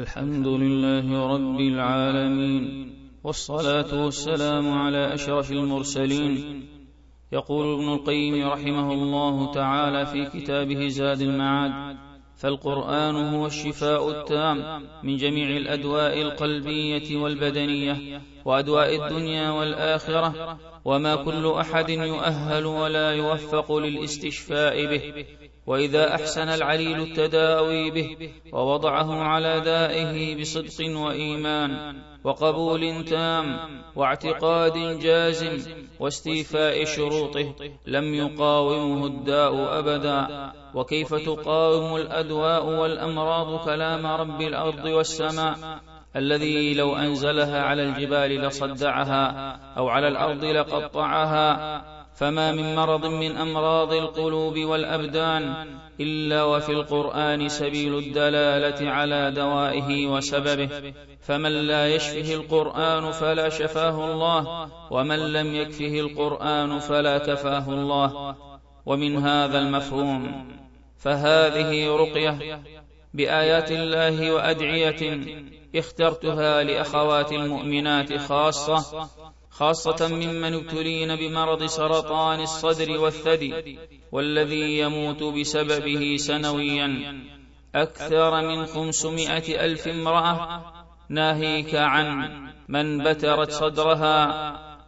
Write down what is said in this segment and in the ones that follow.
الحمد لله رب العالمين والصلاة والسلام على أشرف المرسلين. يقول ابن القيم رحمه الله تعالى في كتابه زاد المعاد فالقرآن هو الشفاء التام من جميع الأدواء القلبية والبدنية وأدواء الدنيا والآخرة وما كل أحد يؤهل ولا يوفق للاستشفاء به. وإذا أحسن العليل التداوي به ووضعه على دائه بصدق وإيمان وقبول تام واعتقاد جازم واستيفاء شروطه لم يقاومه الداء أبدا وكيف تقاوم الأدواء والأمراض كلام رب الأرض والسماء الذي لو أنزلها على الجبال لصدعها أو على الأرض لقطعها فما من مرض من أمراض القلوب والأبدان إلا وفي القرآن سبيل الدلالة على دوائه وسببه. فمن لا يشفه القرآن فلا شفاه الله ومن لم يكفه القرآن فلا كفاه الله. ومن هذا المفهوم فهذه رقية بآيات الله وأدعية اخترتها لأخوات المؤمنات خاصة خاصة ممن ابتلين بمرض سرطان الصدر والثدي والذي يموت بسببه سنويا. أكثر من خمسمائة ألف امرأة ناهيك عن من بترت صدرها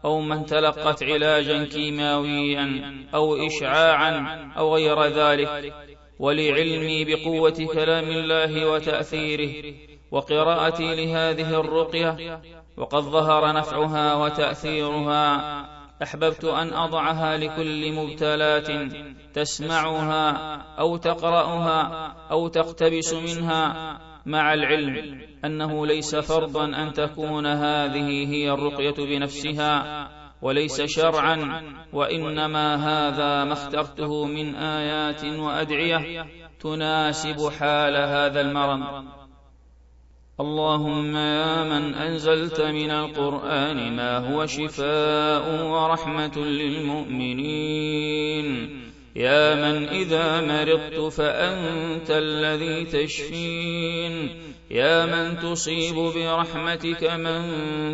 أو من تلقت علاجا كيماويا أو إشعاعا أو غير ذلك. ولعلمي بقوة كلام الله وتأثيره وقراءتي لهذه الرقية وقد ظهر نفعها وتأثيرها. أحببت أن أضعها لكل مبتلات تسمعها أو تقرأها أو تقتبس منها. مع العلم أنه ليس فرضا أن تكون هذه هي الرقية بنفسها وليس شرعا وإنما هذا ما اخترته من آيات وأدعية تناسب حال هذا المرض. اللهم يا من أنزلت من القرآن ما هو شفاء ورحمة للمؤمنين. يا من إذا مرضت فأنت الذي تشفين. يا من تصيب برحمتك من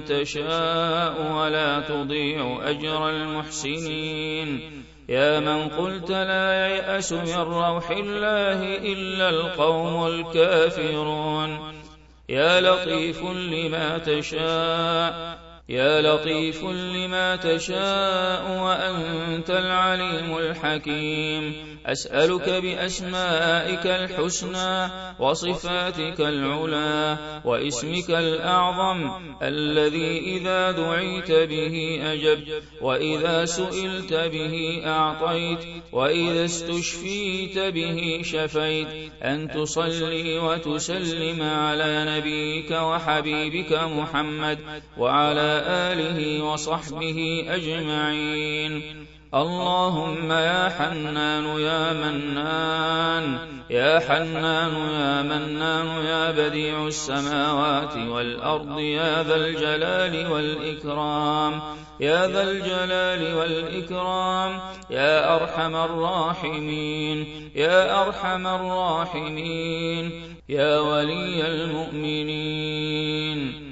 تشاء ولا تضيع أجر المحسنين. يا من قلت لا ييأس من روح الله إلا القوم الكافرون. يا لطيف لما تشاء يا لطيف لما تشاء وأنت العليم الحكيم. أسألك بأسمائك الحسنى وصفاتك العلى واسمك الأعظم الذي إذا دعيت به أجبت وإذا سئلت به أعطيت وإذا استشفيت به شفيت أن تصلي وتسلم على نبيك وحبيبك محمد وعلى آله وصحبه أجمعين اللهم يا حنان يا منان يا حنان يا منان يا بديع السماوات والأرض يا ذا الجلال والإكرام يا ذا الجلال والإكرام يا أرحم الراحمين يا أرحم الراحمين يا ولي المؤمنين.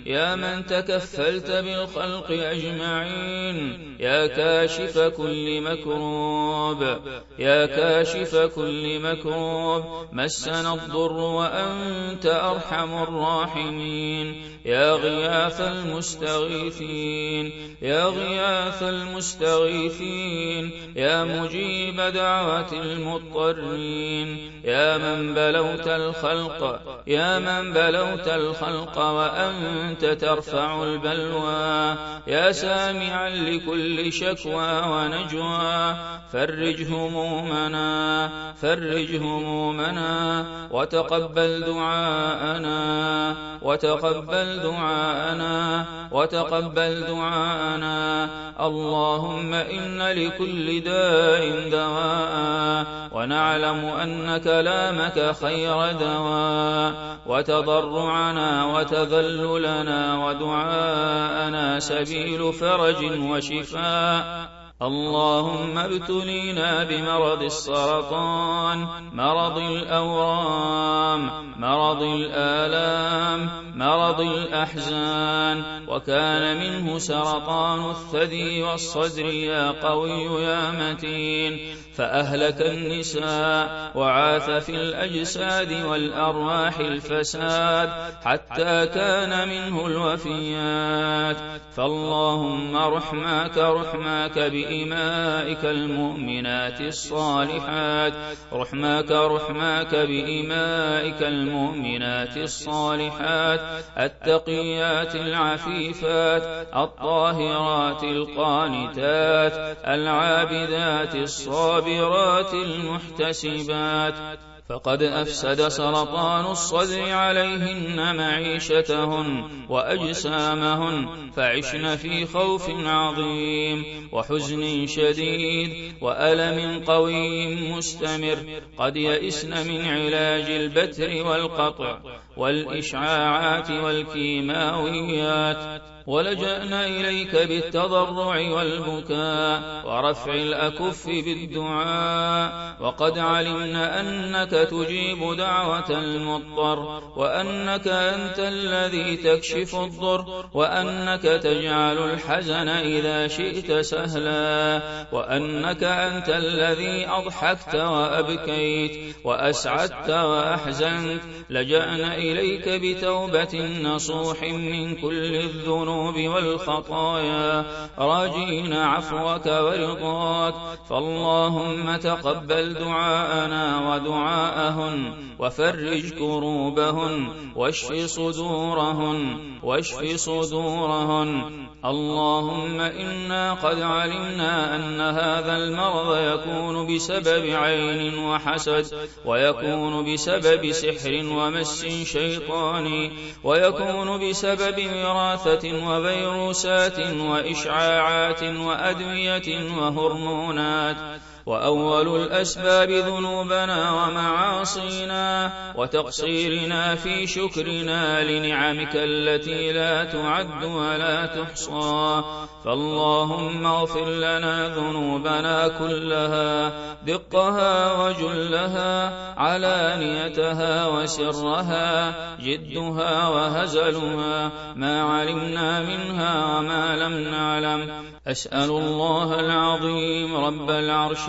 يا من تكفلت بالخلق أجمعين يا كاشف كل مكروب يا كاشف كل مكروب مسنا الضر وأنت أرحم الراحمين يا غياث المستغيثين يا غياث المستغيثين يا مجيب دعوة المضطرين يا من بلوت الخلق يا من بلوت الخلق وأنت ترفع البلوى. يا سامعا لكل شكوى ونجوى. فرج همومنا فرج همومنا وتقبل دعاءنا وتقبل دعاءنا وتقبل دعاءنا. اللهم إن لكل داء دواء ونعلم أن كلامك خير دواء. وتضرعنا وتذللنا ودعاءنا سبيل فرج وشفاء. اللهم ابتلينا بمرض السرطان مرض الأورام مرض الآلام مرض الأحزان. وكان منه سرطان الثدي والصدر يا قوي يا متين. فأهلك النساء وعاث في الأجساد والأرواح الفساد حتى كان منه الوفيات. فاللهم رحماك رحماك بإمائك المؤمنات الصالحات. رحماك رحماك بإمائك المؤمنات الصالحات. التقيات العفيفات الطاهرات القانتات العابدات الصابرات المحتسبات فقد أفسد سرطان الصدر عليهن معيشتهن وأجسامهن فعشن في خوف عظيم وحزن شديد وألم قوي مستمر. قد يئسن من علاج البتر والقطع والإشعاعات والكيماويات. ولجأنا إليك بالتضرع والبكاء ورفع الأكف بالدعاء وقد علمنا أنك تجيب دعوة المضطر وأنك أنت الذي تكشف الضر وأنك تجعل الحزن إذا شئت سهلا وأنك أنت الذي أضحكت وأبكيت وأسعدت وأحزنت لجأنا إليك بتوبة نصوح من كل الذنوب والخطايا. راجين عفوك ورضاك. فاللهم تقبل دعاءنا ودعاءهن وفرج كروبهن واشف صدورهن واشف صدورهن. اللهم إنا قد علمنا أن هذا المرض يكون بسبب عين وحسد ويكون بسبب سحر ومس شيطاني ويكون بسبب وراثة وفيروسات وإشعاعات وأدوية وهرمونات وأول الأسباب ذنوبنا ومعاصينا وتقصيرنا في شكرنا لنعمك التي لا تعد ولا تحصى. فاللهم اغفر لنا ذنوبنا كلها دقها وجلها علانيتها وسرها جدها وهزلها ما علمنا منها وما لم نعلم. أسأل الله العظيم رب العرش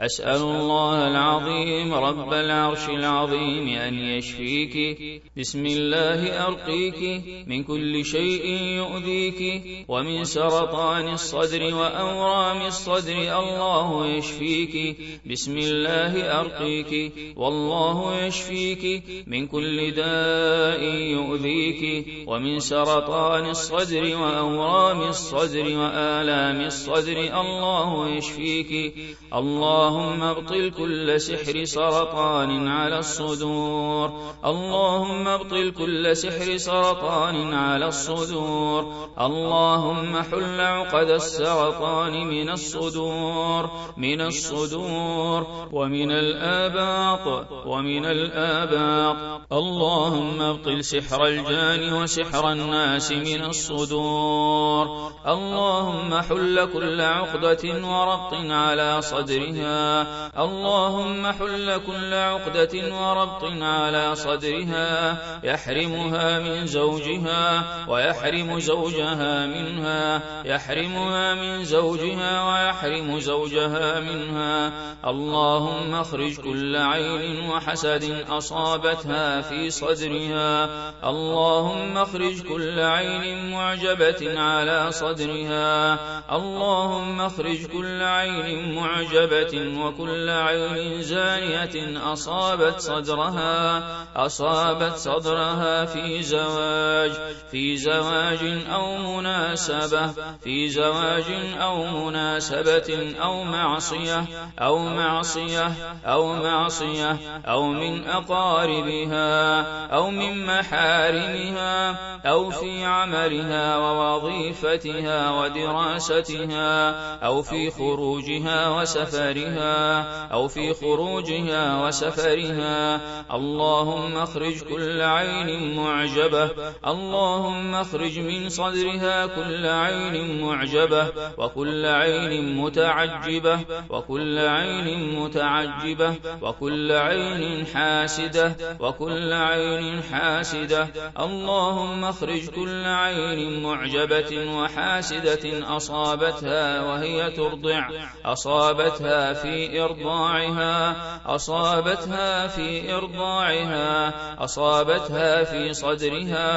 أسأل الله العظيم رب العرش العظيم أن يشفيك. بسم الله أرقيك. من كل شيء يؤذيك. ومن سرطان الصدر وأورام الصدر الله يشفيك. بسم الله أرقيك. والله يشفيك. من كل داء يؤذيك. ومن سرطان الصدر وأورام الصدر وآلام الصدر الله يشفيك. اللهم ابطل كل سحر سرطان على الصدور. اللهم ابطل كل سحر سرطان على الصدور. اللهم حل عقد السرطان من الصدور من الصدور ومن الآباط ومن الآباط. اللهم ابطل سحر الجان وسحر الناس من الصدور. اللهم حل كل عقدة وربط على صدرها اللهم حل كل عقدة وربط على صدرها. يحرمها من زوجها ويحرم زوجها منها. يحرمها من زوجها ويحرم زوجها منها. اللهم اخرج كل عين وحسد أصابتها في صدرها. اللهم اخرج كل عين معجبة على صدرها. اللهم اخرج كل عين معجبة وكل عين زانية أصابت صدرها أصابت صدرها في زواج في زواج أو مناسبة في زواج أو مناسبة أو معصية أو معصية أو معصية أو من أقاربها أو من محارمها. أو في عملها ووظيفتها ودراستها أو في خروجها وسفرها أو في خروجها وسفرها. اللهم اخرج كل عين معجبة اللهم اخرج من صدرها كل عين معجبة وكل عين متعجبة وكل عين متعجبة وكل عين حاسدة وكل عين حاسدة. اللهم أخرج كل عين معجبة وحاسدة أصابتها وهي ترضع. أصابتها في إرضاعها. أصابتها في إرضاعها. أصابتها في صدرها.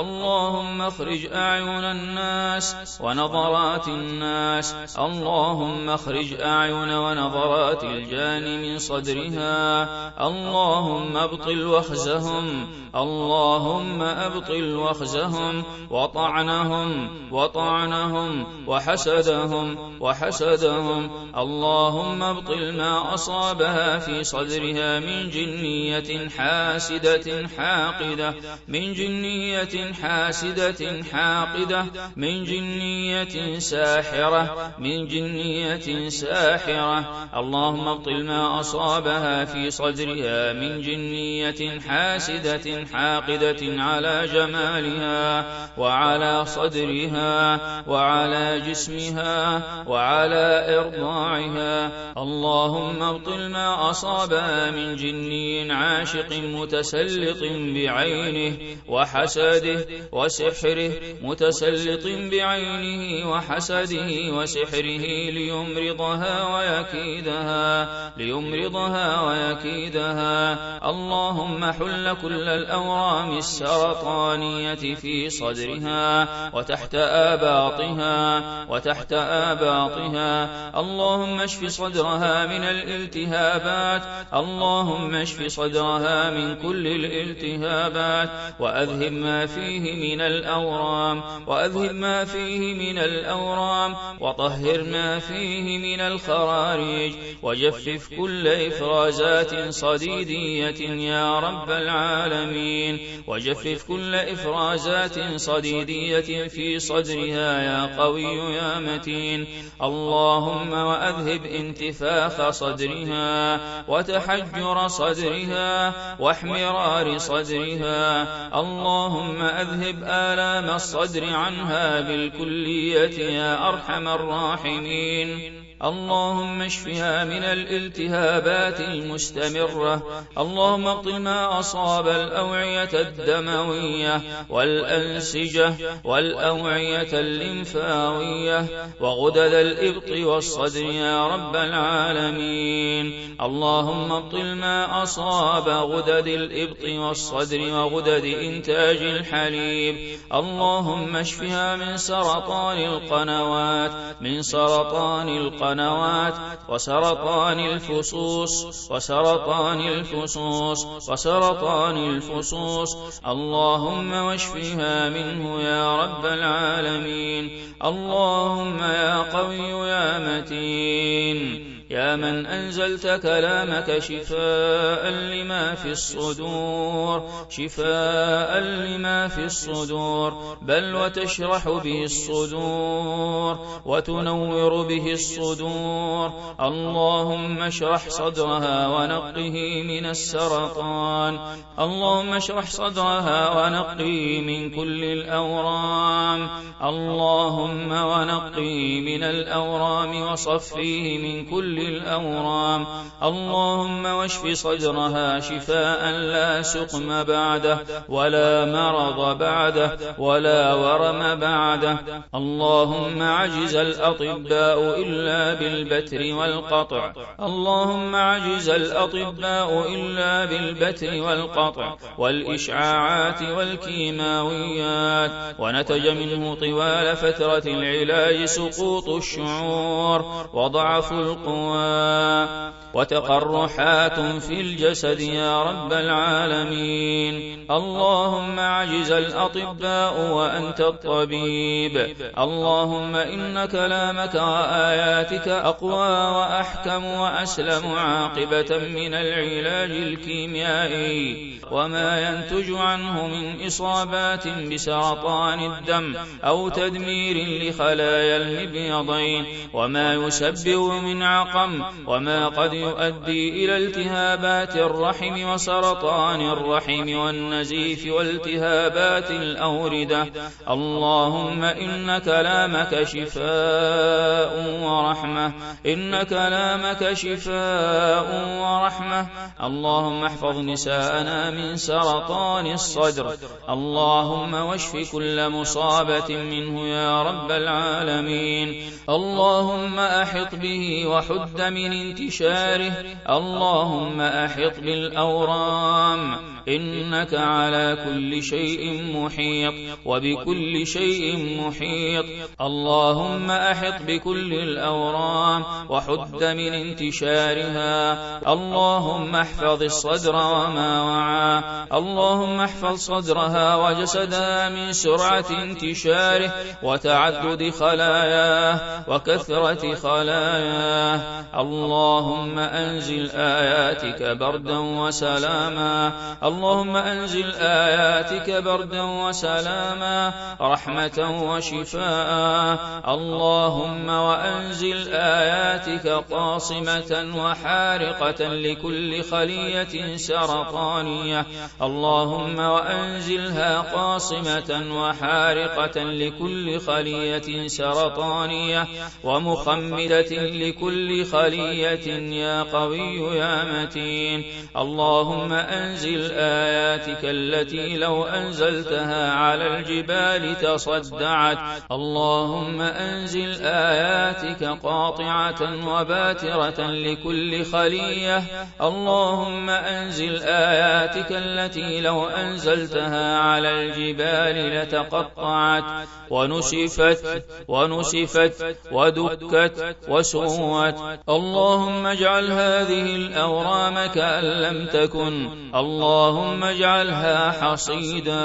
اللهم اخرج أعين الناس ونظرات الناس. اللهم اخرج أعين ونظرات الجان من صدرها. اللهم أبطل وخزهم. اللهم أبطل وخزهم وطعنهم وطعنهم وحسدهم وحسدهم. اللهم ابطل ما أصابها في صدرها من جنية حاسدة حاقدة من جنية حاسدة حاقدة من جنية ساحرة من جنية ساحرة. اللهم ابطل ما أصابها في صدرها من جنية حاسدة حاقدة على جمالها وعلى صدرها وعلى جسمها وعلى إرضاعها. اللهم ابطل ما أصابها من جني عاشق متسلط بعينه وحسده وسحره متسلط بعينه وحسده وسحره ليمرضها ويكيدها ليمرضها ويكيدها. اللهم حل كل الأورام السرطانية في صدرها وتحت آباطها وتحت آباطها. اللهم اشف صدرها من الالتهابات. اللهم اشف صدرها من كل الالتهابات. وأذهب ما فيه من الأورام. وأذهب ما فيه من الأورام. وطهر ما فيه من الخراريج. وجفف كل إفرازات صديدية يا رب العالمين. وجفف كل إفرازات صديدية في صدرها يا قوي يا متين. اللهم وأذهب انتفاخ صدرها وتحجر صدرها واحمرار صدرها. اللهم أذهب آلام الصدر عنها بالكلية يا أرحم الراحمين. اللهم اشفها من الالتهابات المستمرة. اللهم ابطل ما أصاب الأوعية الدموية والأنسجة والأوعية الليمفاوية وغدد الإبط والصدر يا رب العالمين. اللهم ابطل ما أصاب غدد الإبط والصدر وغدد إنتاج الحليب. اللهم اشفها من سرطان القنوات من سرطان القنوات. القنوات وسرطان الفصوص وسرطان الفصوص وسرطان الفصوص. اللهم واشفها منه يا رب العالمين. اللهم يا قوي يا متين. يا من أنزلت كلامك شفاء لما في الصدور شفاء لما في الصدور بل وتشرح به الصدور وتنور به الصدور. اللهم اشرح صدرها ونقه من السرطان. اللهم اشرح صدرها ونقه من كل الأورام. اللهم ونقه من الأورام وصفيه من كل الأورام. اللهم واشف صدرها شفاء لا سقم بعده ولا مرض بعده ولا ورم بعده. اللهم عجز الأطباء إلا بالبتر والقطع. اللهم عجز الأطباء إلا بالبتر والقطع. والإشعاعات والكيماويات. ونتج منه طوال فترة العلاج سقوط الشعور. وضعف القوى وتقرحات في الجسد يا رب العالمين اللهم عجز الأطباء وأنت الطبيب اللهم إن كلامك وآياتك أقوى وأحكم وأسلم عاقبة من العلاج الكيميائي وما ينتج عنه من إصابات بسرطان الدم أو تدمير لخلايا المبيضين وما يسبب من عقم وما قد يؤدي إلى التهابات الرحم وسرطان الرحم والنزيف والتهابات الأوردة. اللهم إن كلامك شفاء ورحمة. إن كلامك شفاء ورحمة. اللهم احفظ نساءنا من سرطان الصدر. اللهم واشف كل مصابة منه يا رب العالمين. اللهم أحط به وحد من انتشار داره اللهم أحط بالأورام. إنك على كل شيء محيط. وبكل شيء محيط. اللهم أحط بكل الأورام. وحد من انتشارها. اللهم احفظ الصدر وما وعى. اللهم احفظ صدرها وجسدها من سرعة انتشاره. وتعدد خلاياه. وكثرة خلاياه. اللهم أنزل آياتك بردا وسلاما. اللهم أنزل آياتك بردا وسلاما رحمة وشفاء. اللهم وأنزل آياتك قاصمة وحارقة لكل خلية سرطانية. اللهم وأنزلها قاصمة وحارقة لكل خلية سرطانية. ومخمدة لكل خلية يا قوي يا متين. اللهم أنزل آياتك التي لو أنزلتها على الجبال تصدعت. اللهم أنزل آياتك قاطعة وباترة لكل خلية. اللهم أنزل آياتك التي لو أنزلتها على الجبال لتقطعت. ونسفت ونسفت ودكت وسوت. اللهم اجعل هذه الأورام كأن لم تكن. اللهم اجعلها حصيدا.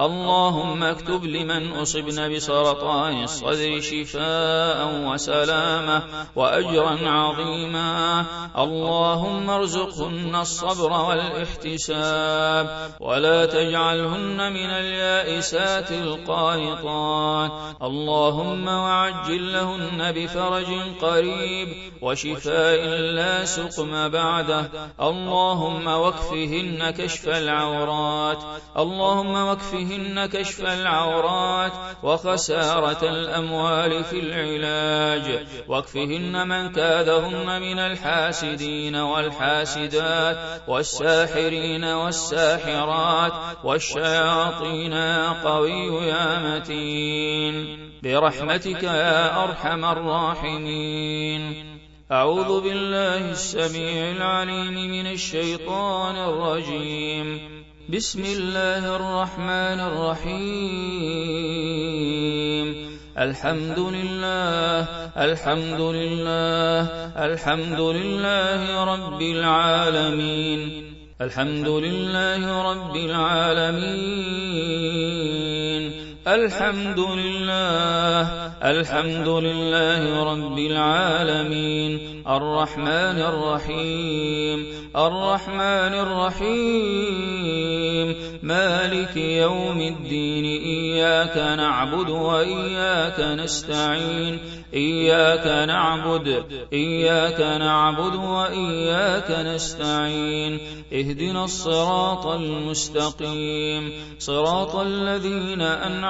اللهم اكتب لمن أصبن بسرطان الصدر شفاء وسلامة وأجرا عظيما. اللهم ارزقهن الصبر والاحتساب. ولا تجعلهن من اليائسات القانطات. اللهم وعجل لهن بفرج قريب. وشفاء لا سقم بعده. اللهم واكفهن كشف العورات. اللهم واكفهن كشف العورات. وخسارة الأموال في العلاج. واكفهن من كادهن من الحاسدين والحاسدات. والساحرين والساحرات. والشياطين يا قوي يا متين. برحمتك يا أرحم الراحمين. أعوذ بالله السميع العليم من الشيطان الرجيم. بسم الله الرحمن الرحيم. الحمد لله الحمد لله الحمد لله رب العالمين. الحمد لله رب العالمين. الحمد لله الحمد لله رب العالمين الرحمن الرحيم الرحمن الرحيم مالك يوم الدين إياك نعبد وإياك نستعين إياك نعبد إياك نعبد وإياك نستعين اهدنا الصراط المستقيم صراط الذين أنعمت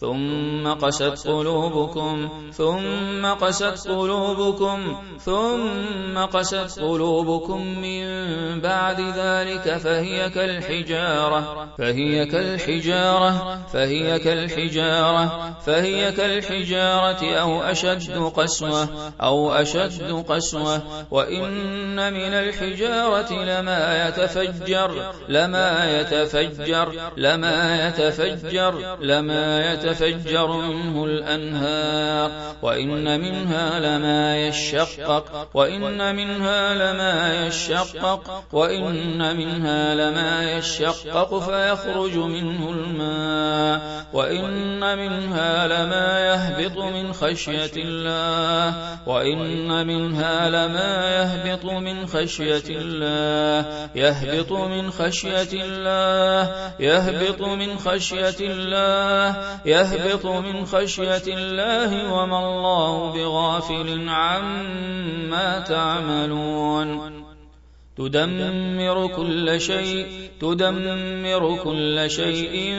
ثم قست قلوبكم ثم قست قلوبكم ثم قست قلوبكم من بعد ذلك فهي كالحجارة فهي كالحجارة فهي كالحجارة فهي كالحجارة أو أشد قسوة أو أشد قسوة. وإن من الحجارة لما يتفجر لما يتفجر لما يتفجر لما يتفجر. منه الأنهار وإن منها لما يشقق وإن منها لما يشقق وإن منها لما يشقق فيخرج منه الماء وإن منها لما يهبط من خشية الله وإن منها لما يهبط من خشية الله يهبط من خشية الله يهبط من خشية الله يهبط من خشية الله وما الله بغافل عما تعملون. تدمر كل شيء تدمر كل شيء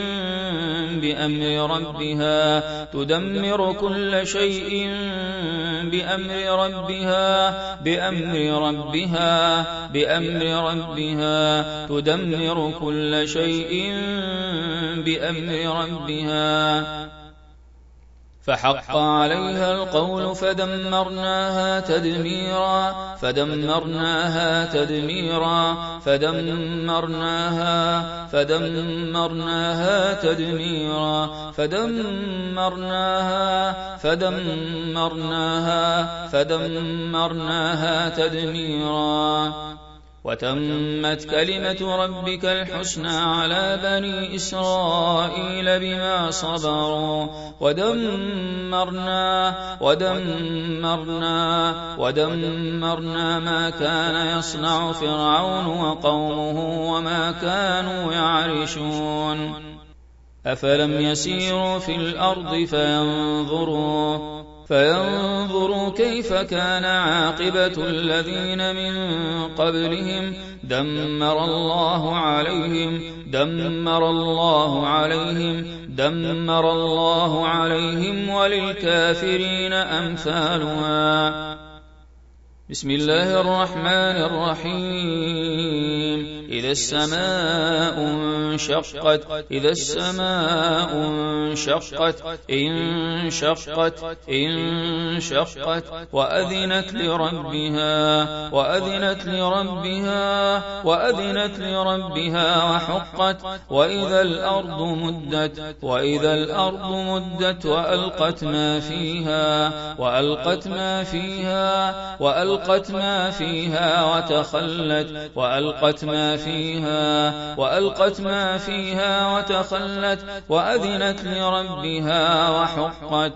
بأمر ربها تدمر كل شيء بأمر ربها بأمر ربها بأمر ربها تدمر كل شيء بأمر ربها. فحق عليها القول فدمرناها تدميرا فدمرناها تدميرا فدمرناها فدمرناها تدميرا فدمرناها فدمرناها فدمرناها تدميرا. وتمت كلمة ربك الحسنى على بني إسرائيل بما صبروا ودمرنا ودمرنا ودمرنا ما كان يصنع فرعون وقومه وما كانوا يعرشون. أفلم يسيروا في الأرض فينظروا فينظروا كيف كان عاقبة الذين من قبلهم. دمر الله عليهم دمر الله عليهم دمر الله عليهم وللكافرين أمثالها. بسم الله الرحمن الرحيم. إذا السماء انشقت إذا السماء انشقت انشقت انشقت وأذنت لربها وأذنت لربها وأذنت لربها وحقت وإذا الأرض مدت وإذا الأرض مدت وألقت ما فيها وألقت ما فيها وألقت وألقت ما فيها وتخلت وألقت ما فيها وألقت ما فيها وتخلت وأذنت لربها وحقت.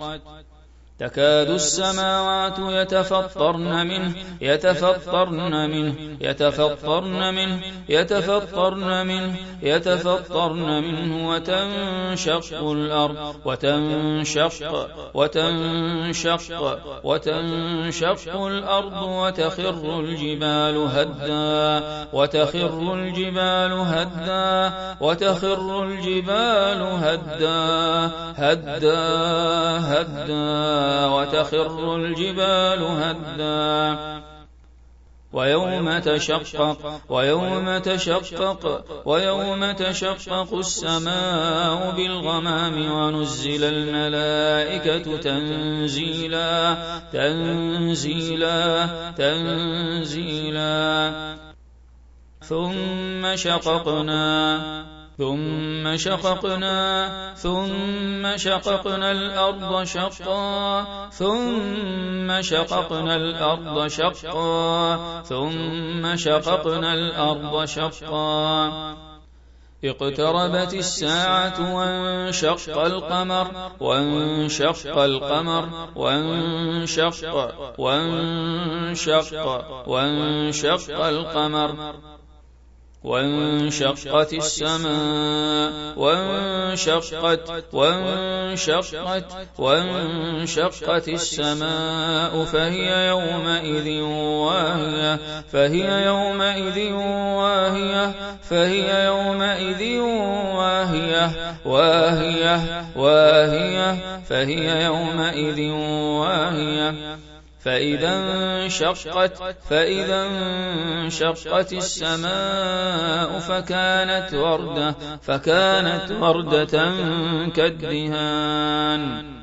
تكاد السماوات يتفطرن منه يتفطرن منه يتفطرن منه يتفطرن منه يتفطرن منه وتنشق الأرض وتنشق وتنشق وتنشق الأرض وتخر الجبال هدا وتخر الجبال هدا وتخر الجبال هدا هدا هدا. وتخر الجبال هدا. ويوم تشقق ويوم تشقق ويوم تشقق السماء بالغمام ونزل الملائكة تنزيلا تنزيلا تنزيلا. ثم شققنا. ثم شققنا ثم شققنا الأرض شقا ثم شققنا الأرض شقا ثم شققنا الأرض شقا. اقتربت الساعة وانشق القمر وانشق القمر وانشق وانشق وانشق القمر. وانشقت السماء وانشقت وانشقت وانشقت السماء فهي يومئذ واهية فهي يومئذ واهية فهي يومئذ واهية واهية واهية فهي يومئذ واهية. فإذا انشقت فإذا انشقت السماء فكانت وردة فكانت وردة كالدهان.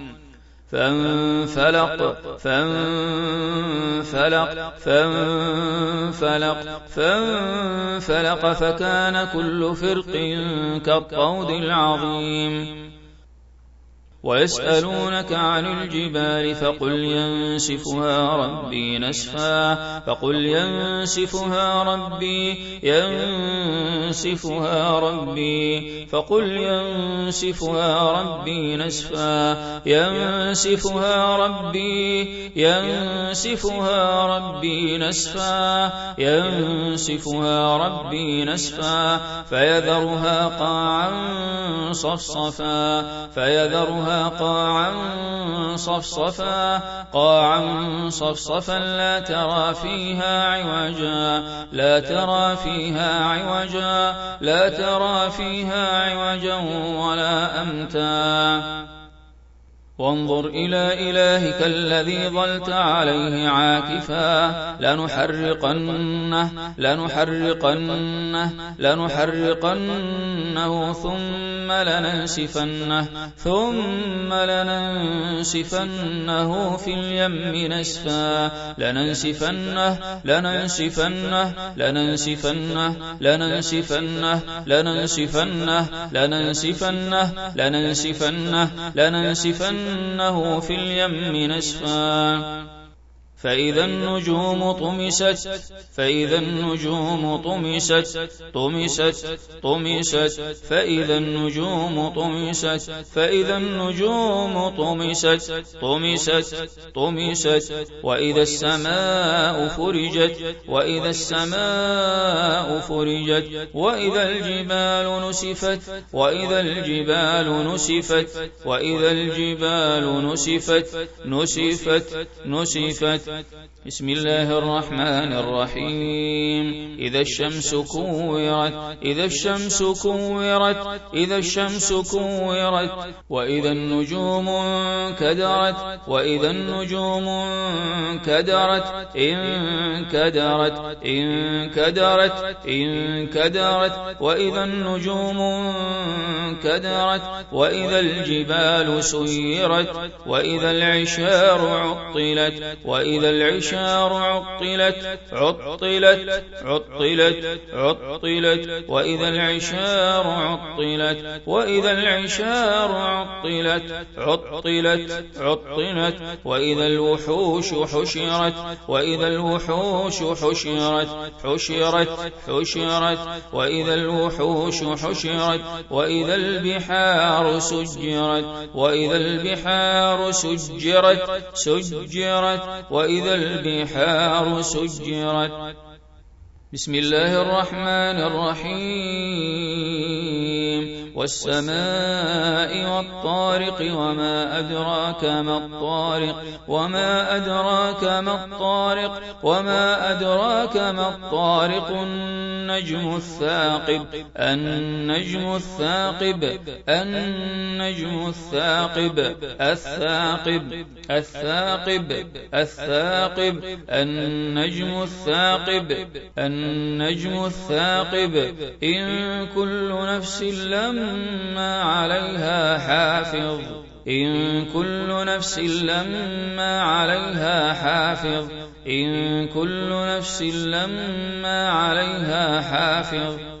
فانفلق فانفلق فانفلق فانفلق فكان كل فرق كالطود العظيم. ويسألونك عن الجبال فقل ينسفها ربي نسفا فقل ينسفها ربي ينسفها ربي فقل ينسفها ربي نسفا ينسفها ربي ينسفها ربي نسفا ينسفها ربي نسفا فيذرها قاعا صفصفا فيذرها قاعا صفصفا قاعا صفصفا لا ترى فيها عوجا لا ترى فيها عوجا لا ترى فيها عوجا ولا أمتا. وانظر إلى إلهك الذي ظلت عليه عاكفا لنحرقنه لنحرقنه لنحرقنه ثم لننسفنه ثم لننسفنه في اليم نسفا لننسفنه لننسفنه لننسفنه لننسفنه لننسفنه لننسفنه لننسفنه لننسفنه إنه في اليم نسفا فإذا النجوم طمست فإذا النجوم طمست طمست طمست. فإذا النجوم طمست فإذا النجوم طمست طمست طمست. وإذا السماء فرجت وإذا السماء فرجت. وإذا الجبال نسفت وإذا الجبال نسفت. وإذا الجبال نسفت نسفت نسفت. such بسم الله الرحمن الرحيم. إذا الشمس كورت إذا الشمس كورت إذا الشمس كورت وإذا النجوم كدرت وإذا النجوم كدرت إن كدرت إن كدرت إن كدرت وإذا النجوم كدرت وإذا الجبال سيرت وإذا العشار عطلت وإذا وإذا العشار عطلت عطلت عطلت عطلت وإذا العشار عطلت وإذا العشار عطلت عطلت عطلت وإذا الوحوش حشرت وإذا الوحوش حشرت حشرت حشرت وإذا الوحوش حشرت وإذا البحار سجرت وإذا البحار سجرت سجرت وإذا البحار سجرت. بسم الله الرحمن الرحيم. والسماء والطارق وما أدراك ما الطارق وما أدراك ما الطارق وما أدراك ما الطارق النجم الثاقب النجم الثاقب النجم الثاقب الثاقب الثاقب الثاقب النجم الثاقب النجم الثاقب إن كل نفس لما عليها حافظ. إن كل نفس لما عليها حافظ. إن كل نفس لما عليها حافظ.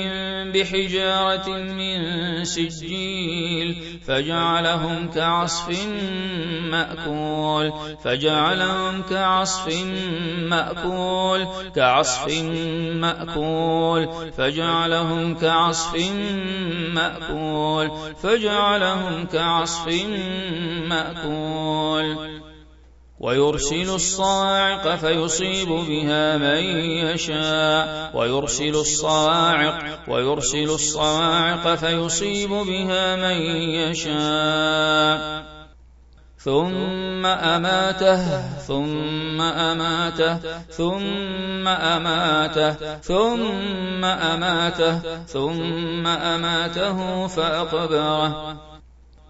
بحجارة من سجيل فجعلهم كعصف مأكول فجعلهم كعصف مأكول كعصف مأكول فجعلهم كعصف مأكول فجعلهم كعصف مأكول. ويرسل الصاعق فيصيب بها من يشاء. ويرسل الصاعق ويرسل الصواعق فيصيب بها من يشاء. ثم أماته ثم أماته ثم أماته ثم أماته ثم أماته فأقبره.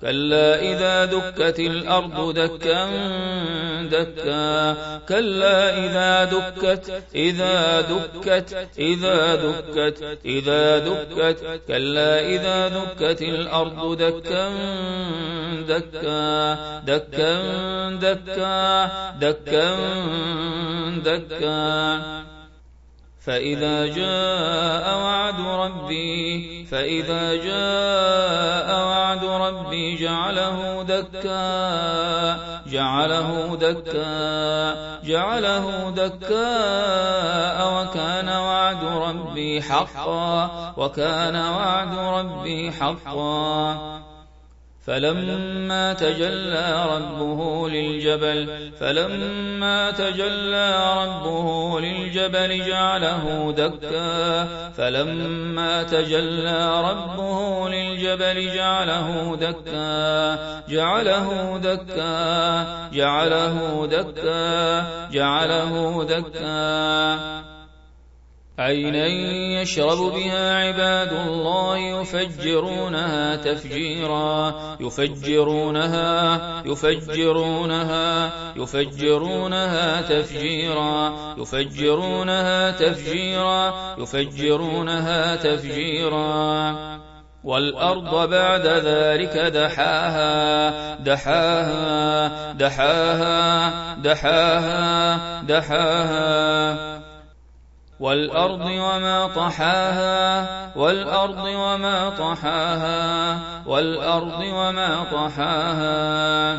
كلا إذا دكت الأرض دكا دكا كلا إذا دكت إذا دكت إذا دكت إذا دكت كلا إذا دكت الأرض دكا دكا دكا دكا دكا دكا. فإذا جاء وعد ربي فإذا جاء وعد ربي جعله دكا جعله دكا جعله دكا وكان وعد ربي حقا وكان وعد ربي حقا. فلما تجلى ربه للجبل فلما تجلى ربه للجبل جعله دكا فلما تجلى ربه للجبل جعله دكا جعله دكا جعله دكا جعله دكا. عينا يشرب بها عباد الله يفجرونها تفجيرا. يفجرونها يفجرونها يفجرونها تفجيرا. يفجرونها تفجيرا يفجرونها تفجيرا. والأرض بعد ذلك دحاها دحاها دحاها دحاها دحاها. والأرض وما طحاها والأرض وما طحاها والأرض وما طحاها.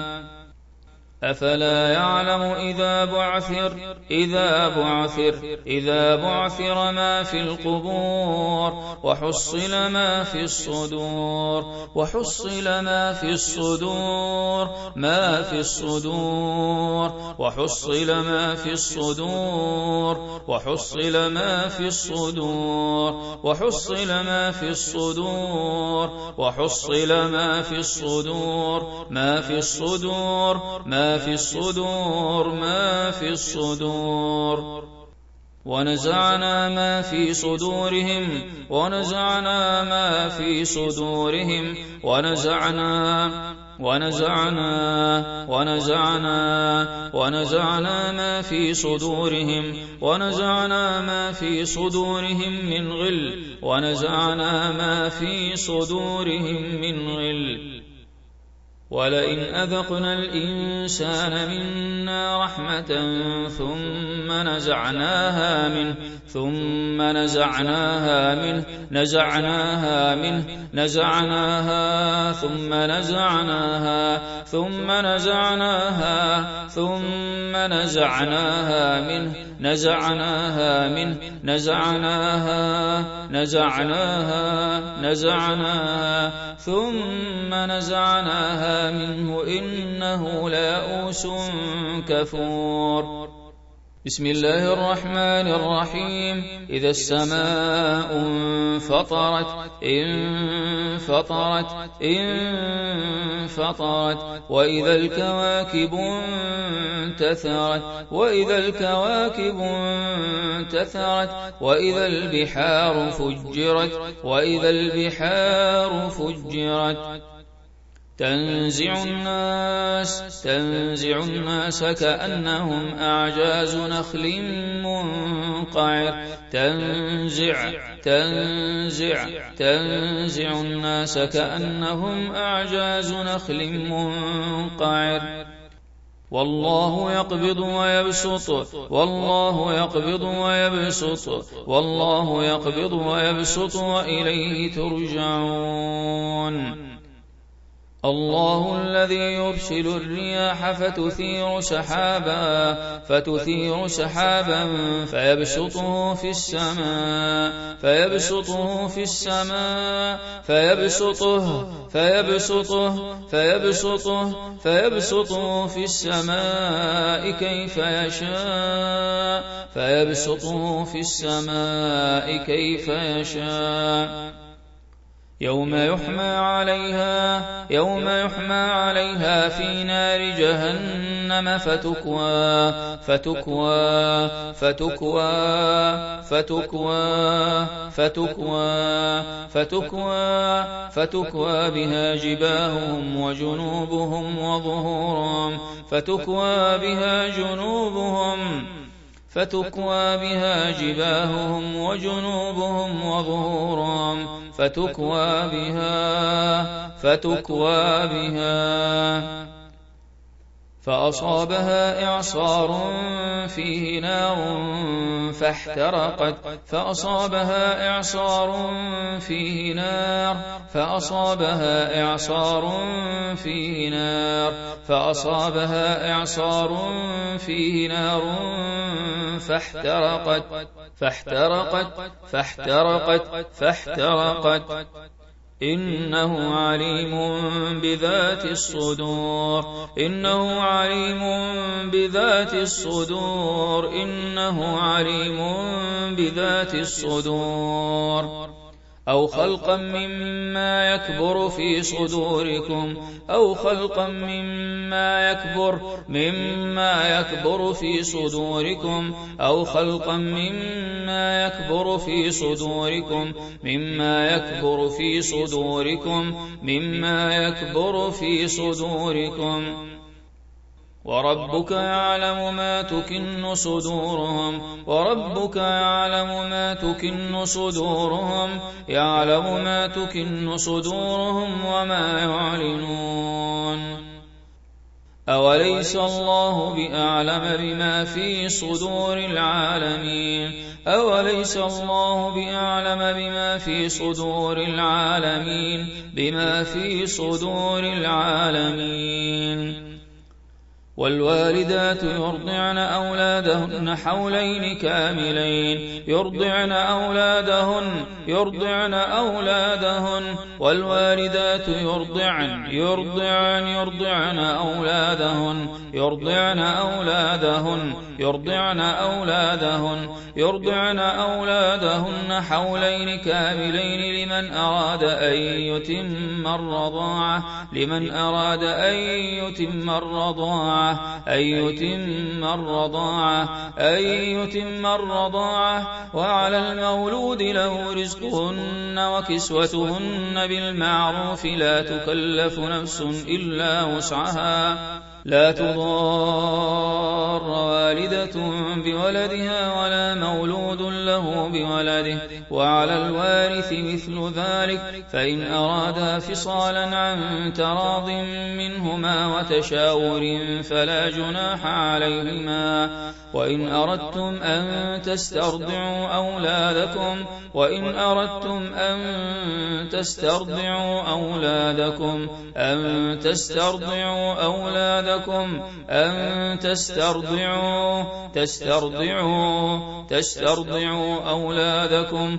أفلا يعلم إذا بعثر إذا بعثر إذا بعثر ما في القبور وحصل ما في الصدور وحصل ما في الصدور ما في الصدور وحصل ما في الصدور وحصل ما في الصدور وحصل ما في الصدور وحصل ما في الصدور ما في الصدور ما في الصدور ما في الصدور. ونزعنا ما في صدورهم ونزعنا ما في صدورهم. ونزعنا ونزعنا ونزعنا ونزعنا ما في صدورهم. ونزعنا ما في صدورهم من غل. ونزعنا ما في صدورهم من غل. ولئن أذقنا الإنسان منا رحمة ثم نزعناها منه ثم نزعناها منه نزعناها منه نزعناها ثم نزعناها ثم نزعناها ثم نزعناها منه نزعناها منه نزعناها نزعناها نزعناها ثم نزعناها منه إنه لاؤوس كفور. بسم الله الرحمن الرحيم. إذا السماء انفطرت انفطرت انفطرت وإذا الكواكب انتثرت وإذا الكواكب انتثرت وإذا البحار فجرت وإذا البحار فجرت. تنزع الناس تنزع الناس كأنهم أعجاز نخل منقعر. تنزع تنزع تنزع الناس كأنهم أعجاز نخل منقعر. والله يقبض ويبسط والله يقبض ويبسط والله يقبض ويبسط وإليه ترجعون. الله الذي يرسل الرياح فتثير سحابا فتثير سحابا فيبسطه في السماء فيبسطه في السماء فيبسطه فيبسطه فيبسطه فيبسطه في السماء كيف يشاء فيبسطه في السماء كيف يشاء. يوم يحمى عليها يوم يحمى عليها في نار جهنم فتكوى فتكوى فتكوى فتكوى فتكوى فتكوى فتكوى بها جباههم وجنوبهم وظهورهم فتكوى بها جنوبهم فتكوى بها جباههم وجنوبهم وظهورهم. فتكوى بها فتكوى بها. فأصابها إعصار فيه نار فاحترقت فأصابها إعصار فيه نار فأصابها إعصار فيه نار فأصابها إعصار فيه نار فاحترقت فاحترقت فاحترقت فاحترقت. إنه عليم بذات الصدور. إنه عليم بذات الصدور. إنه عليم بذات الصدور. أو خلقا مما يكبر في صدوركم أو خلقا مما يكبر مما يكبر في صدوركم أو خلقا مما يكبر في صدوركم مما يكبر في صدوركم مما يكبر في صدوركم. وربك يعلم ما تكن صدورهم. وربك يعلم ما تكن صدورهم. يعلم ما تكن صدورهم وما يعلنون. أوليس الله بأعلم بما في صدور العالمين؟ أوليس الله بأعلم بما في صدور العالمين؟ بما في صدور العالمين. والوالدات يرضعن أولادهن حولين كاملين يرضعن أولادهن يرضعن أولادهن والوالدات يرضعن يرضعن يرضعن أولادهن يرضعن أولادهن يرضعن أولادهن يرضعن أولادهن حولين كاملين لمن أراد أن يتم الرضاعة لمن أراد أن يتم الرضاعة. أن يتم الرضاعة أن يتم الرضاعة. وعلى المولود له رزقهن وكسوتهن بالمعروف لا تكلف نفس إلا وسعها. لا تضار والدة بولدها ولا مولود له بولده. وعلى الوارث مثل ذلك فإن أرادا فصالا عن تراض منهما وتشاور فلا جناح عليهما. وإن أردتم أن تسترضعوا أولادكم وإن أردتم أن تسترضعوا أولادكم أن تسترضعوا أولادكم أن تسترضعوا تسترضعوا تسترضعوا أولادكم.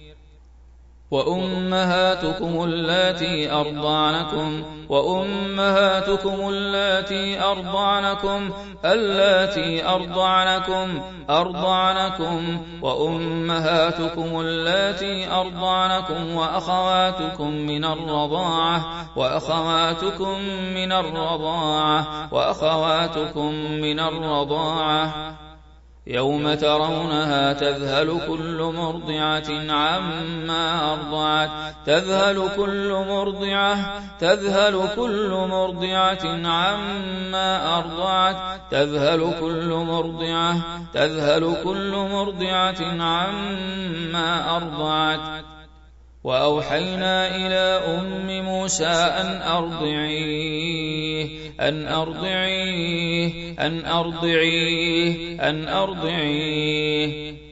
وأمهاتكم اللاتي أرضعنكم وأمهاتكم اللاتي أرضعنكم اللاتي أرضعنكم أرضعنكم وأمهاتكم اللاتي أرضعنكم وأخواتكم من الرضاعة وأخواتكم من الرضاعة وأخواتكم من الرضاعة. يوم ترونها تذهل كل مرضعة عما أرضعت تذهل كل مرضعة تذهل كل مرضعة عما أرضعت تذهل كل مرضعة تذهل كل مرضعة عما أرضعت. وأوحينا إلى أم موسى أن أرضعيه أن أرضعيه أن أرضعيه أن أرضعيه.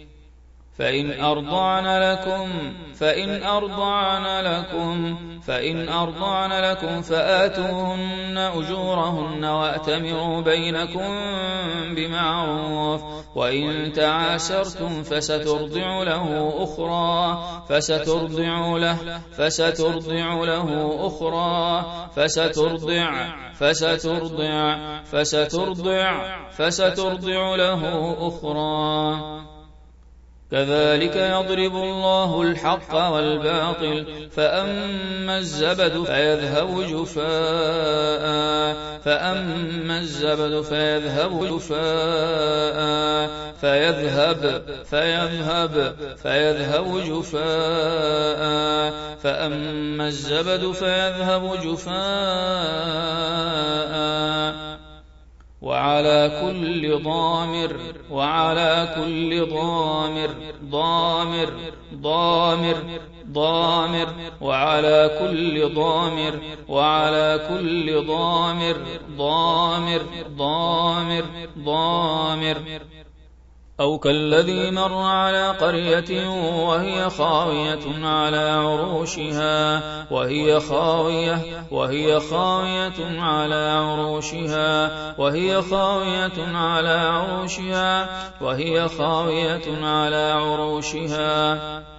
فإن أرضعن لكم فإن أرضعن لكم فإن أرضعن لكم فآتوهن أجورهن وأتمروا بينكم بمعروف. وإن تعاسرتم فسترضع له أخرى. فسترضع له فسترضع له أخرى. فسترضع فسترضع فسترضع فسترضع له أخرى. كذلك يضرب الله الحق والباطل فأما الزبد فيذهب جفاء فأما الزبد فيذهب جفاء فيذهب فيذهب فيذهب جفاء فأما الزبد فيذهب جفاء. وعلى كل ضامر وعلى كل ضامر ضامر ضامر ضامر وعلى كل ضامر وعلى كل ضامر ضامر ضامر ضامر. أو كالذي مر على قرية وهي خاوية على عروشها وهي خاوية وهي خاوية على عروشها وهي خاوية على عروشها وهي خاوية على عروشها.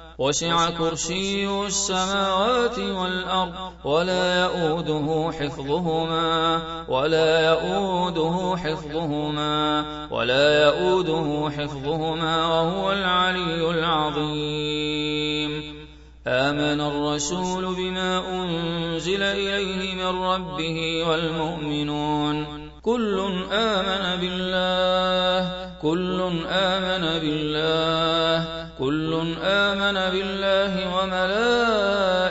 وسع كرسيه السماوات والأرض ولا يؤوده حفظهما ولا يؤوده حفظهما ولا يؤوده حفظهما وهو العلي العظيم. آمن الرسول بما أنزل إليه من ربه والمؤمنون. كل آمن بالله. كل آمن بالله كل آمن بالله وملائكته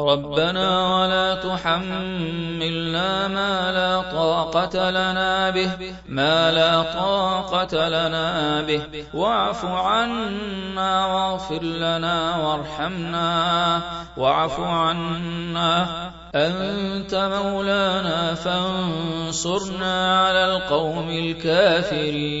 ربنا ولا تحملنا ما لا طاقة لنا به ما لا طاقة لنا به. واعف عنا واغفر لنا وارحمنا. واعف عنا أنت مولانا فانصرنا على القوم الكافرين.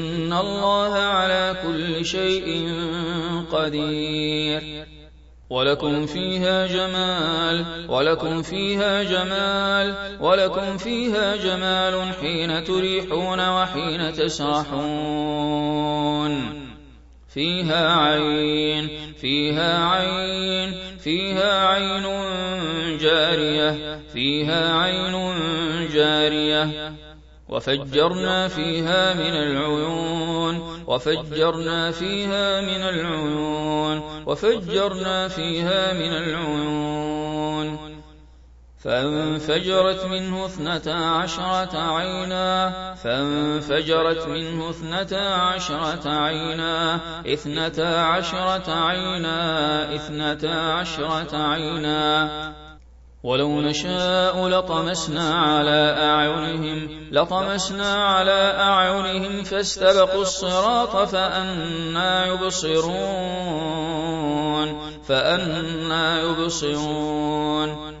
الله على كل شيء قدير. ولكم فيها جمال ولكم فيها جمال ولكم فيها جمال حين تريحون وحين تسرحون. فيها عين فيها عين فيها عين جارية فيها عين جارية. وفجرنا فيها من العيون وفجرنا فيها من العيون وفجرنا فيها من العيون. فانفجرت منه اثنتا عشرة عينا فانفجرت منه اثنتا عشرة عينا اثنتا عشرة عينا اثنتا عشرة عينا. ولو نشاء لطمسنا على أعينهم لطمسنا على أعينهم فاستبقوا الصراط فأنا يبصرون فأنا يبصرون.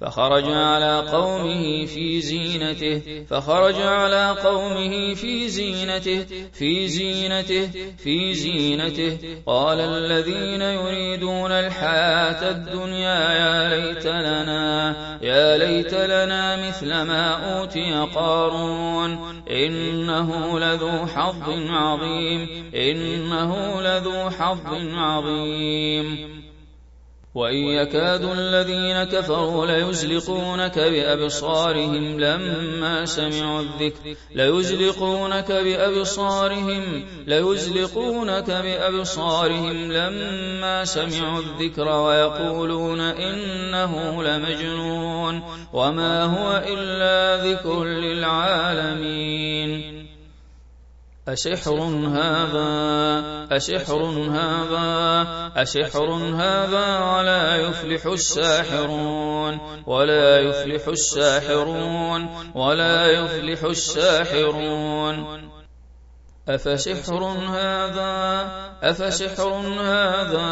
فخرج على قومه في زينته. فخرج على قومه في زينته. في زينته. في زينته. قال الذين يريدون الحياة الدنيا يا ليت لنا. يا ليت لنا مثل ما أوتي قارون. إنه لذو حظ عظيم. إنه لذو حظ عظيم. وإن يكاد الذين كفروا ليزلقونك بأبصارهم لما سمعوا الذكر ليزلقونك بأبصارهم ليزلقونك بأبصارهم لما سمعوا الذكر ويقولون إنه لمجنون وما هو إلا ذكر للعالمين. أسحر هذا؟ أسحر هذا؟ أسحر هذا ولا يفلح الساحرون ولا يفلح الساحرون ولا يفلح الساحرون. أفسحر هذا؟ أفسحر هذا؟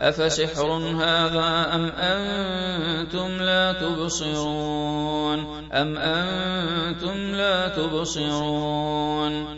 أفسحر هذا أم أنتم لا تبصرون؟ أم أنتم لا تبصرون؟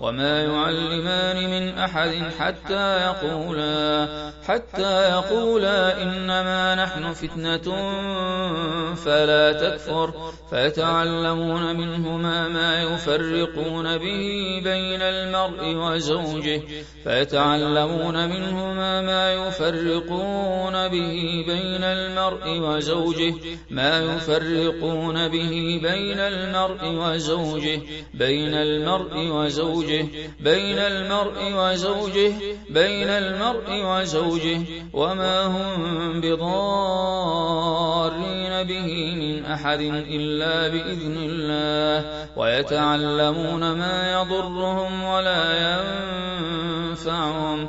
وما يعلمان من أحد حتى يقولا حتى يقولا إنما نحن فتنة فلا تكفر. فيتعلمون منهما ما يفرقون به بين المرء وزوجه. فيتعلمون منهما ما يفرقون به بين المرء وزوجه. ما يفرقون به بين المرء وزوجه. بين المرء وزوجه. بين المرء وزوجه بين المرء وزوجه وما هم بضارين به من أحد إلا بإذن الله ويتعلمون ما يضرهم ولا ينفعهم.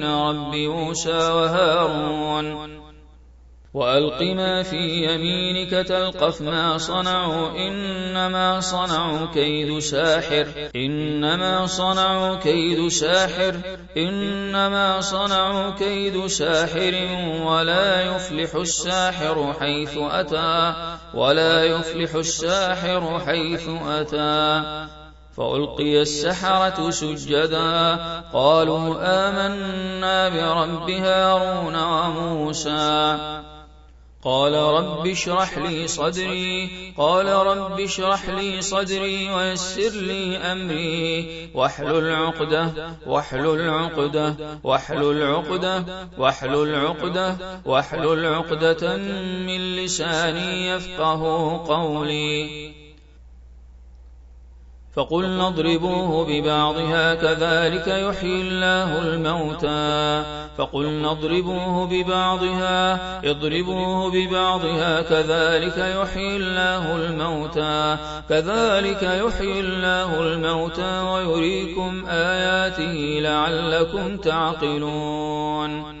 رب موسى وهارون. وألق ما في يمينك تلقف ما صنعوا إنما صنعوا كيد ساحر إنما صنعوا كيد ساحر إنما صنعوا كيد ساحر ولا يفلح الساحر حيث أتى ولا يفلح الساحر حيث أتى. فألقي السحرة سجدا. قالوا آمنا برب هارون وموسى. قال رب اشرح لي صدري. قال رب اشرح لي صدري ويسر لي أمري. واحلل عقدة واحلل عقدة واحلل عقدة واحلل عقدة واحلل عقدة من لساني يفقه قولي. فقلنا اضربوه ببعضها كذلك يحيي الله الموتى. فقلنا اضربوه ببعضها اضربوه ببعضها كذلك يحيي الله الموتى. كذلك يحيي الله الموتى ويريكم آياته لعلكم تعقلون.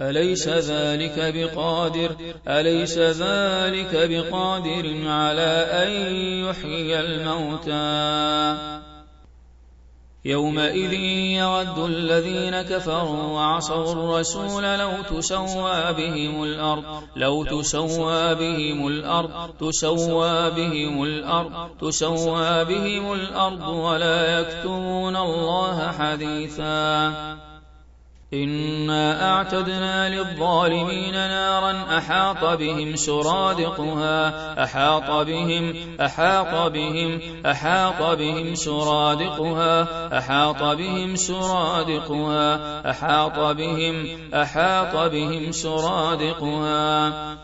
أليس ذلك بقادر؟ أليس ذلك بقادر على أن يحيي الموتى؟ يومئذ يود الذين كفروا وعصوا الرسول لو تسوى بهم الأرض لو تسوى بهم الأرض تسوى بهم الأرض تسوى بهم الأرض ولا يكتمون الله حديثا. إنا أعتدنا للظالمين نارا أحاط بهم سرادقها أحاط بهم أحاط بهم أحاط بهم سرادقها أحاط بهم سرادقها أحاط بهم أحاط بهم سرادقها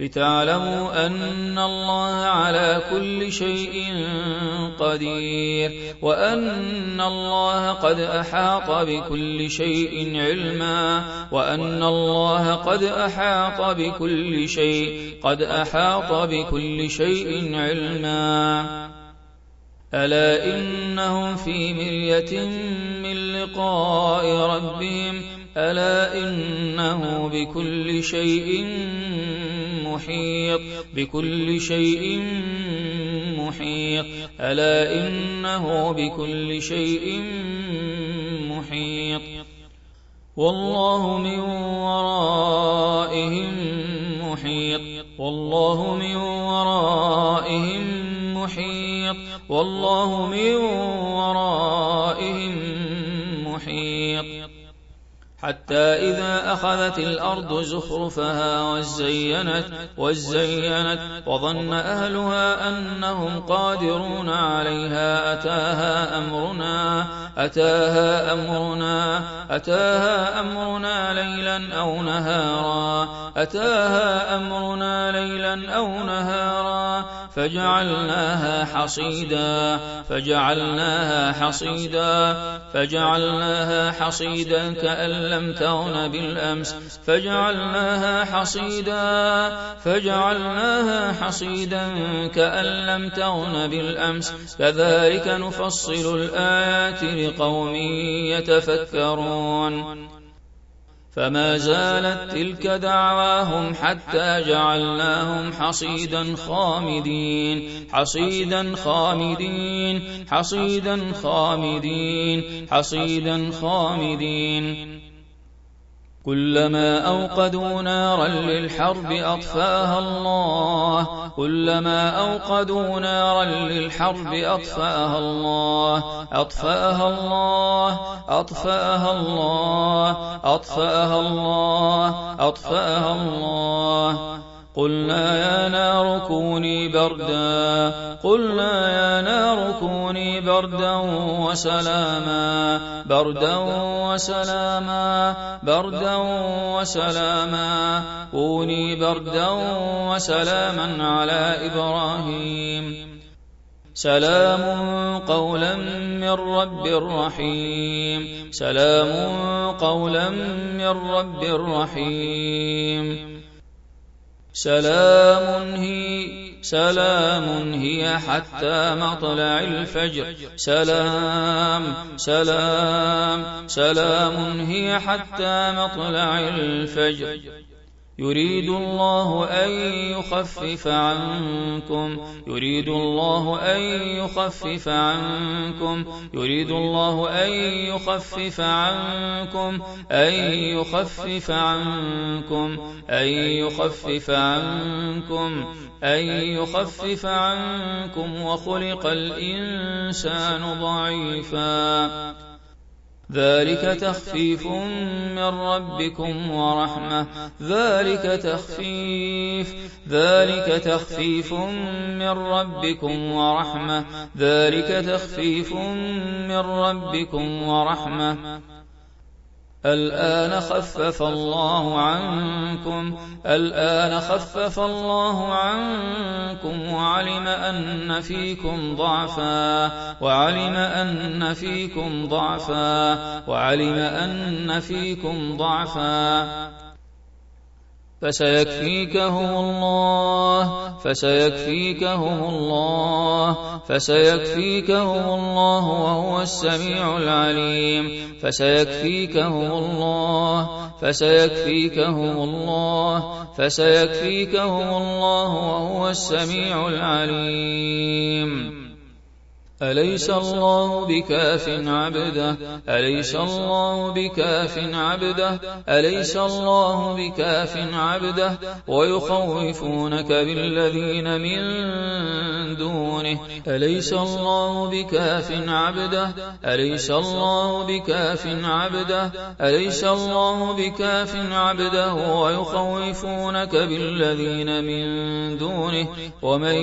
لتعلموا أن الله على كل شيء قدير وأن الله قد أحاط بكل شيء علما وأن الله قد أحاط بكل شيء قد أحاط بكل شيء علما. ألا إنهم في مرية من لقاء ربهم ألا إنه بكل شيء محيط بكل شيء محيط. ألا إنه بكل شيء محيط. والله من ورائهم محيط. والله من ورائهم محيط. والله من ورائهم حتى إذا أخذت الأرض زخرفها وزينت وزينت وظن أهلها أنهم قادرون عليها. أتاها أمرنا أتاها أمرنا أتاها أمرنا ليلا أو نهارا. أتاها أمرنا ليلا أو نهارا. فجعلناها حصيدا فجعلناها حصيدا فجعلناها حصيدا كأن لم تغن بالأمس فجعلناها حصيدا فجعلناها حصيدا كأن لم تغن بالأمس. كذلك نفصل الآيات لقوم يتفكرون. فما زالت تلك دعواهم حتى جعلناهم حصيدا خامدين. حصيدا خامدين. حصيدا خامدين. حصيدا خامدين. كلما أوقدوا نارا للحرب أطفاها الله. كلما أوقدوا نارا للحرب أطفاها الله. أطفاها الله. أطفاها الله. أطفاها الله. أطفاها الله. قلنا يا نار كوني بردا. قلنا يا نار كوني بردا وسلاما. بردا وسلاما. بردا وسلاما. كوني بردا وسلاما على إبراهيم. سلام قولا من رب رحيم. سلام قولا من رب رحيم. سلام هي سلام هي حتى مطلع الفجر. سلام سلام سلام هي حتى مطلع الفجر. يريد الله أن يخفف عنكم. يريد الله أن يخفف عنكم. يريد الله أن يخفف عنكم. أن يخفف عنكم. أن يخفف عنكم. أن يخفف عنكم. وخلق الإنسان ضعيفا. ذلك تخفيف من ربكم ورحمة. ذلك تخفيف. ذلك تخفيف من ربكم ورحمة. ذلك تخفيف من ربكم ورحمة. الآن خفف الله عنكم الآن خفف الله عنكم وعلم أن فيكم ضعفا وعلم أن فيكم ضعفا وعلم أن فيكم ضعفا. فسيكفيكهم الله فسيكفيكهم الله فسيكفيكهم الله وهو السميع العليم فسيكفيكهم الله فسيكفيكهم الله فسيكفيكهم الله وهو السميع العليم. أليس الله بكاف عبده؟ أليس الله بكاف عبده؟ أليس الله بكاف عبده؟ ويخوفونك بالذين من دونه. أليس الله بكاف عبده؟ أليس الله بكاف عبده؟ أليس الله بكاف عبده؟ ويخوفونك بالذين من دونه. ومن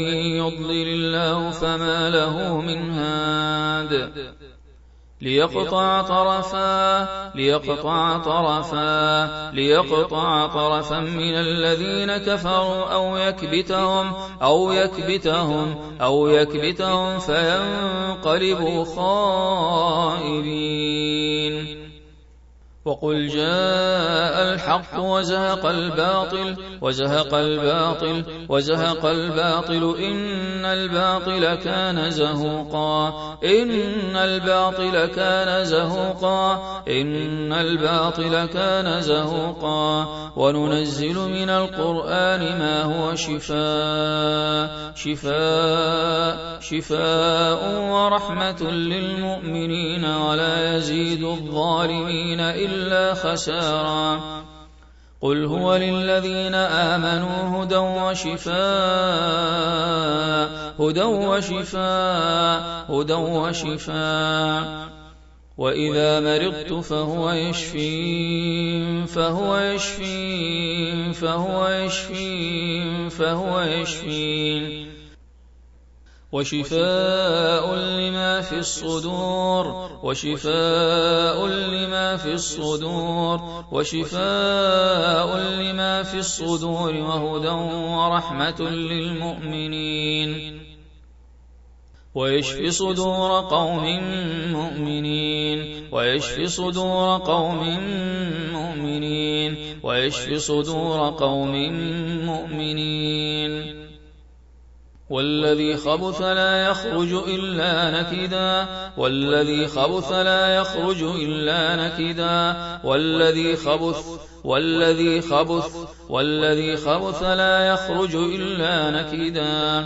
يضلل الله فما له من هاد ليقطع طرفا ليقطع طرفا ليقطع طرفا من الذين كفروا أو يكبتهم أو يكبتهم أو يكبتهم فينقلبوا خائبين. وقل جاء الحق وزهق الباطل وزهق الباطل وزهق الباطل إن الباطل كان زهوقا إن الباطل كان زهوقا إن الباطل كان زهوقا. وننزل من القرآن ما هو شفاء شفاء شفاء ورحمة للمؤمنين ولا يزيد الظالمين إلا إلا خسارا. قل هو للذين آمنوا هدى وشفاء. هدى وشفاء. هدى وشفاء. وإذا مرضت فهو يشفين. فهو يشفين. فهو يشفين. فهو يشفين. وشفاء لما في الصدور وشفاء لما في الصدور وشفاء لما في الصدور وهدى ورحمة للمؤمنين. ويشفي صدور قوم مؤمنين ويشفي صدور قوم مؤمنين ويشفي صدور قوم مؤمنين. والذي خبث لا يخرج إلا نكدا والذي خبث لا يخرج إلا نكدا والذي خبث والذي خبث والذي خبث لا يخرج إلا نكدا.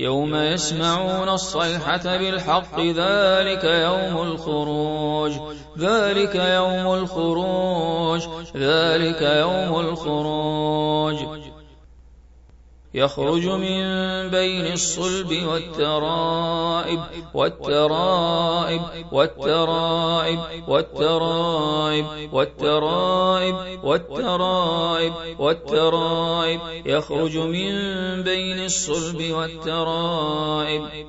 يوم يسمعون الصيحة بالحق ذلك يوم الخروج ذلك يوم الخروج ذلك يوم الخروج. يخرج من بين الصلب والترائب. والترائب. والترائب. والترائب. والترائب. والترائب. والترائب. يخرج من بين الصلب والترائب.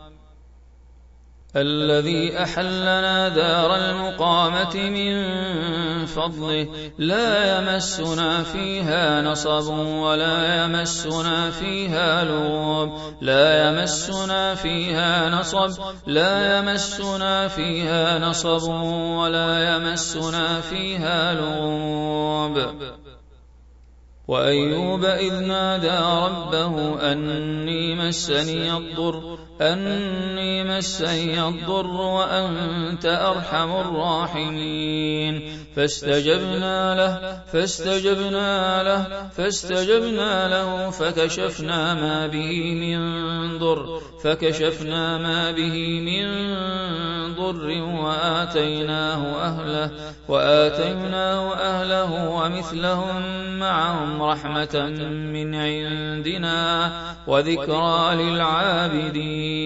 الذي أحلنا دار المقامة من فضله. لا يمسنا فيها نصب ولا يمسنا فيها لغوب. لا يمسنا فيها نصب لا يمسنا فيها نصب ولا يمسنا فيها لغوب. وأيوب إذ نادى ربه أني مسني الضر أني مسني الضر وأنت أرحم الراحمين. فاستجبنا له فاستجبنا له فاستجبنا له فكشفنا ما به من ضر فكشفنا ما به من ضر وآتيناه أهله وآتيناه أهله ومثلهم معهم رحمة من عندنا وذكرى للعابدين.